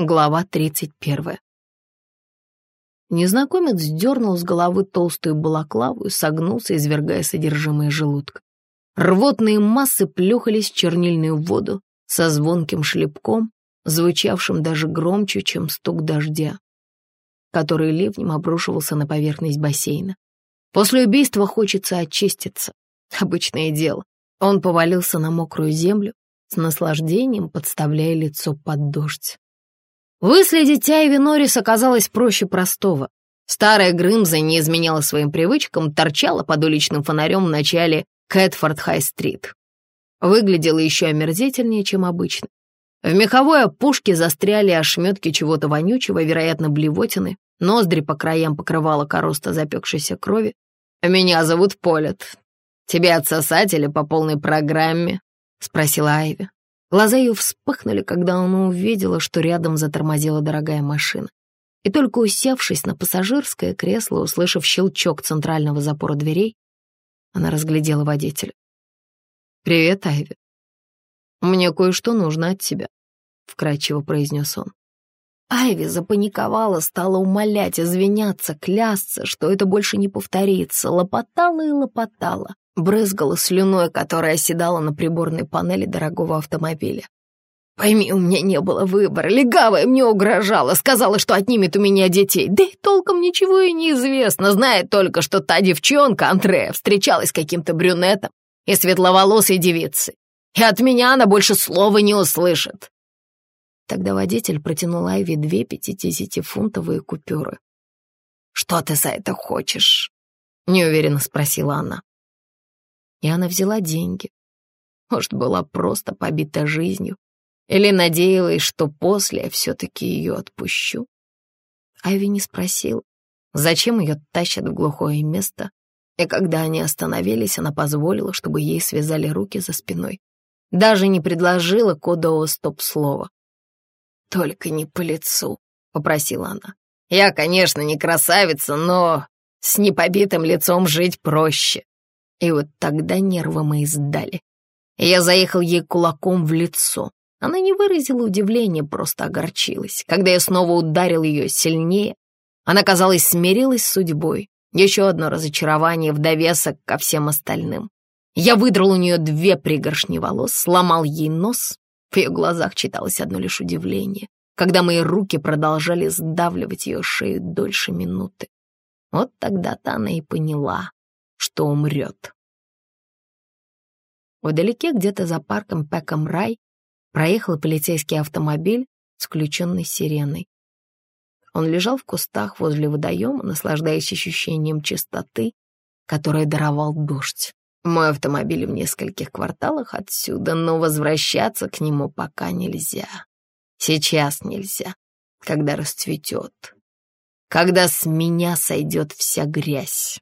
Глава 31. Незнакомец сдернул с головы толстую балаклаву и согнулся, извергая содержимое желудка. Рвотные массы плюхались в чернильную воду со звонким шлепком, звучавшим даже громче, чем стук дождя, который ливнем обрушивался на поверхность бассейна. После убийства хочется очиститься. Обычное дело. Он повалился на мокрую землю, с наслаждением подставляя лицо под дождь. Выследить Айви Норрис оказалось проще простого. Старая Грымза не изменяла своим привычкам, торчала под уличным фонарем в начале Кэтфорд-Хай-стрит. Выглядела еще омерзительнее, чем обычно. В меховой опушке застряли ошметки чего-то вонючего, вероятно, блевотины, ноздри по краям покрывала короста запекшейся крови. «Меня зовут Полет. Тебе отсосать по полной программе?» — спросила Айви. Глаза ее вспыхнули, когда она увидела, что рядом затормозила дорогая машина. И только усевшись на пассажирское кресло, услышав щелчок центрального запора дверей, она разглядела водителя. «Привет, Айви. Мне кое-что нужно от тебя», — вкрадчиво произнес он. Айви запаниковала, стала умолять, извиняться, клясться, что это больше не повторится, лопотала и лопотала брызгала слюной, которая оседала на приборной панели дорогого автомобиля. Пойми, у меня не было выбора. Легавая мне угрожала, сказала, что отнимет у меня детей. Да и толком ничего и не известно. Знает только, что та девчонка, Андрея, встречалась с каким-то брюнетом и светловолосой девицей. И от меня она больше слова не услышит. Тогда водитель протянул Айви две пятидесятифунтовые купюры. «Что ты за это хочешь?» — неуверенно спросила она и она взяла деньги. Может, была просто побита жизнью, или надеялась, что после я все-таки ее отпущу. Айви не спросил, зачем ее тащат в глухое место, и когда они остановились, она позволила, чтобы ей связали руки за спиной. Даже не предложила кодового стоп-слова. «Только не по лицу», — попросила она. «Я, конечно, не красавица, но с непобитым лицом жить проще». И вот тогда нервы мои сдали. Я заехал ей кулаком в лицо. Она не выразила удивления, просто огорчилась. Когда я снова ударил ее сильнее, она, казалось, смирилась с судьбой. Еще одно разочарование в довесок ко всем остальным. Я выдрал у нее две пригоршни волос, сломал ей нос. В ее глазах читалось одно лишь удивление, когда мои руки продолжали сдавливать ее шею дольше минуты. Вот тогда-то она и поняла, что умрет. Вдалеке, где-то за парком Пэком Рай, проехал полицейский автомобиль с включенной сиреной. Он лежал в кустах возле водоема, наслаждаясь ощущением чистоты, которое даровал дождь. Мой автомобиль в нескольких кварталах отсюда, но возвращаться к нему пока нельзя. Сейчас нельзя, когда расцветет. Когда с меня сойдет вся грязь.